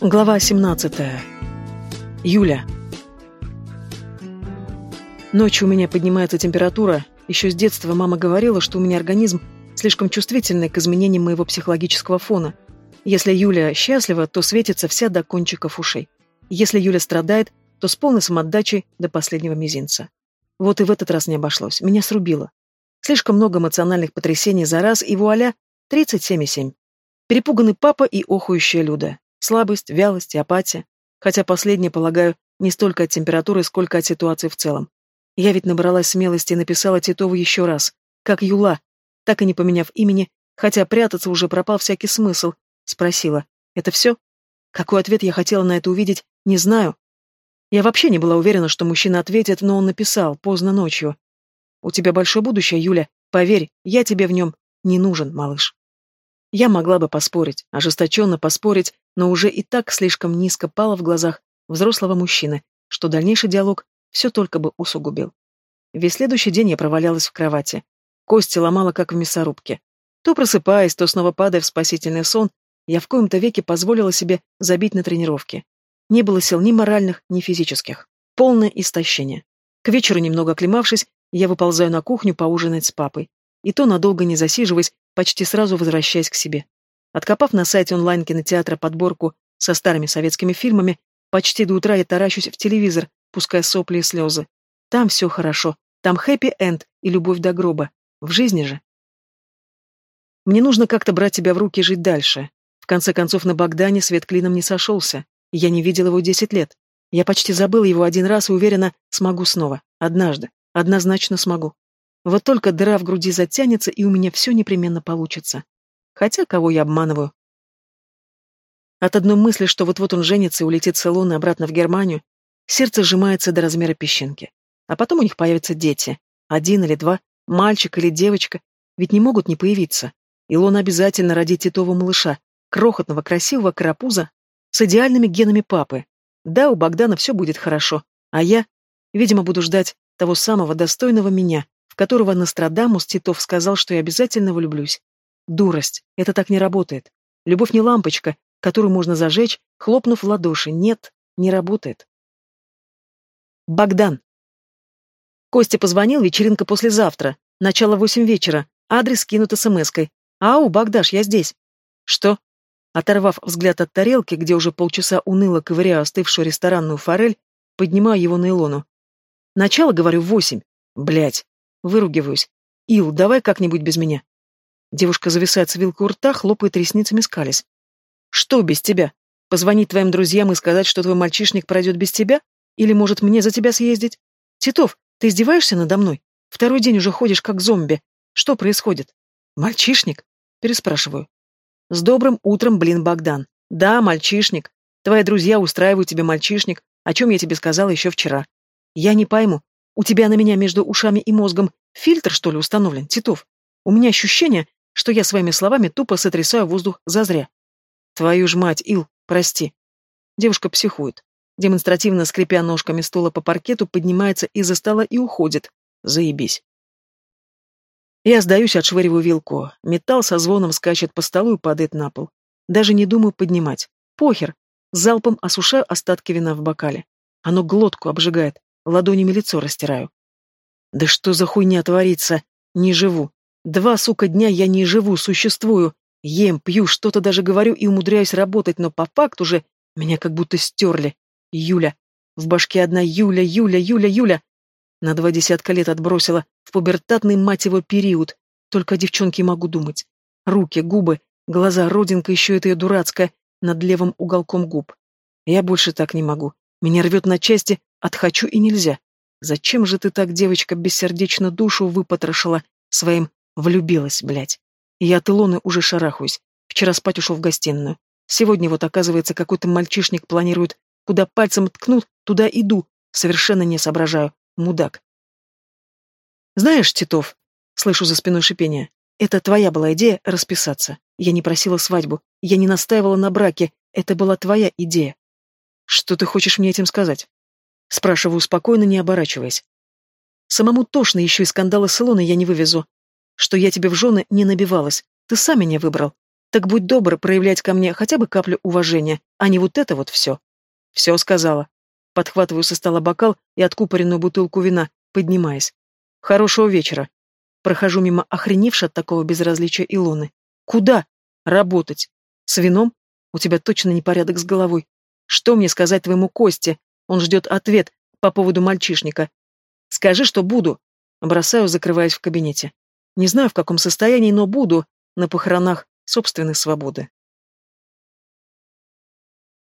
Глава 17. Юля. Ночью у меня поднимается температура. Еще с детства мама говорила, что у меня организм слишком чувствительный к изменениям моего психологического фона. Если Юля счастлива, то светится вся до кончиков ушей. Если Юля страдает, то с полной самоотдачей до последнего мизинца. Вот и в этот раз не обошлось. Меня срубило. Слишком много эмоциональных потрясений за раз, и вуаля, 37,7. Перепуганный папа и охующая Люда. Слабость, вялость и апатия. Хотя последнее, полагаю, не столько от температуры, сколько от ситуации в целом. Я ведь набралась смелости и написала Титову еще раз, как Юла, так и не поменяв имени, хотя прятаться уже пропал всякий смысл. Спросила, это все? Какой ответ я хотела на это увидеть, не знаю. Я вообще не была уверена, что мужчина ответит, но он написал, поздно ночью. «У тебя большое будущее, Юля. Поверь, я тебе в нем не нужен, малыш». Я могла бы поспорить, ожесточенно поспорить, но уже и так слишком низко пала в глазах взрослого мужчины, что дальнейший диалог все только бы усугубил. Весь следующий день я провалялась в кровати. Кости ломала, как в мясорубке. То просыпаясь, то снова падая в спасительный сон, я в коем-то веке позволила себе забить на тренировки. Не было сил ни моральных, ни физических. Полное истощение. К вечеру, немного оклемавшись, я выползаю на кухню поужинать с папой. И то надолго не засиживаясь, почти сразу возвращаясь к себе. Откопав на сайте онлайн-кинотеатра подборку со старыми советскими фильмами, почти до утра я таращусь в телевизор, пуская сопли и слезы. Там все хорошо, там хэппи-энд и любовь до гроба. В жизни же. Мне нужно как-то брать себя в руки и жить дальше. В конце концов, на Богдане свет клином не сошелся. Я не видел его десять лет. Я почти забыл его один раз и уверена, смогу снова. Однажды. Однозначно смогу. Вот только дыра в груди затянется, и у меня все непременно получится. Хотя кого я обманываю? От одной мысли, что вот-вот он женится и улетит с Илоны обратно в Германию, сердце сжимается до размера песчинки. А потом у них появятся дети. Один или два, мальчик или девочка. Ведь не могут не появиться. Илона обязательно родит Титова малыша, крохотного, красивого карапуза с идеальными генами папы. Да, у Богдана все будет хорошо, а я, видимо, буду ждать того самого достойного меня, которого Нострадамус Титов сказал, что я обязательно влюблюсь. Дурость. Это так не работает. Любовь не лампочка, которую можно зажечь, хлопнув в ладоши. Нет, не работает. Богдан. Костя позвонил, вечеринка послезавтра. Начало восемь вечера. Адрес кинут смс-кой. «Ау, Богдаш, я здесь». «Что?» Оторвав взгляд от тарелки, где уже полчаса уныло ковыряю остывшую ресторанную форель, поднимаю его на Илону. «Начало, говорю, восемь. Блядь. Выругиваюсь. «Ил, давай как-нибудь без меня». Девушка зависает с вилкой у рта, хлопает ресницами, скались. «Что без тебя? Позвонить твоим друзьям и сказать, что твой мальчишник пройдет без тебя? Или, может, мне за тебя съездить? Титов, ты издеваешься надо мной? Второй день уже ходишь как зомби. Что происходит? Мальчишник? Переспрашиваю. С добрым утром, блин, Богдан. Да, мальчишник. Твои друзья устраивают тебе мальчишник, о чем я тебе сказала еще вчера. Я не пойму, у тебя на меня между ушами и мозгом фильтр, что ли, установлен, Титов? У меня ощущение, что я своими словами тупо сотрясаю воздух зазря. Твою ж мать, Ил, прости. Девушка психует. Демонстративно скрипя ножками стула по паркету, поднимается из-за стола и уходит. Заебись. Я сдаюсь, отшвыриваю вилку. Металл со звоном скачет по столу и падает на пол. Даже не думаю поднимать. Похер. Залпом осушаю остатки вина в бокале. Оно глотку обжигает ладонями лицо растираю. Да что за хуйня творится? Не живу. Два, сука, дня я не живу, существую. Ем, пью, что-то даже говорю и умудряюсь работать, но по факту же меня как будто стерли. Юля. В башке одна Юля, Юля, Юля, Юля. На два десятка лет отбросила в пубертатный мать его период. Только о девчонке могу думать. Руки, губы, глаза, родинка еще это ее дурацкая над левым уголком губ. Я больше так не могу. Меня рвет на части, Отхочу и нельзя. Зачем же ты так, девочка, бессердечно душу выпотрошила своим «влюбилась, блядь»? Я от Илоны уже шарахаюсь. Вчера спать ушел в гостиную. Сегодня вот, оказывается, какой-то мальчишник планирует, куда пальцем ткнут, туда иду. Совершенно не соображаю. Мудак. Знаешь, Титов, слышу за спиной шипение, это твоя была идея расписаться. Я не просила свадьбу, я не настаивала на браке, это была твоя идея. Что ты хочешь мне этим сказать? Спрашиваю спокойно, не оборачиваясь. Самому тошно еще и скандалы с Илоной я не вывезу. Что я тебе в жены не набивалась. Ты сам меня выбрал. Так будь добр проявлять ко мне хотя бы каплю уважения, а не вот это вот все. Все сказала. Подхватываю со стола бокал и откупоренную бутылку вина, поднимаясь. Хорошего вечера. Прохожу мимо охреневшей от такого безразличия Илоны. Куда? Работать. С вином? У тебя точно непорядок с головой. Что мне сказать твоему Косте? Он ждет ответ по поводу мальчишника. Скажи, что буду. Бросаю, закрываясь в кабинете. Не знаю, в каком состоянии, но буду на похоронах собственной свободы.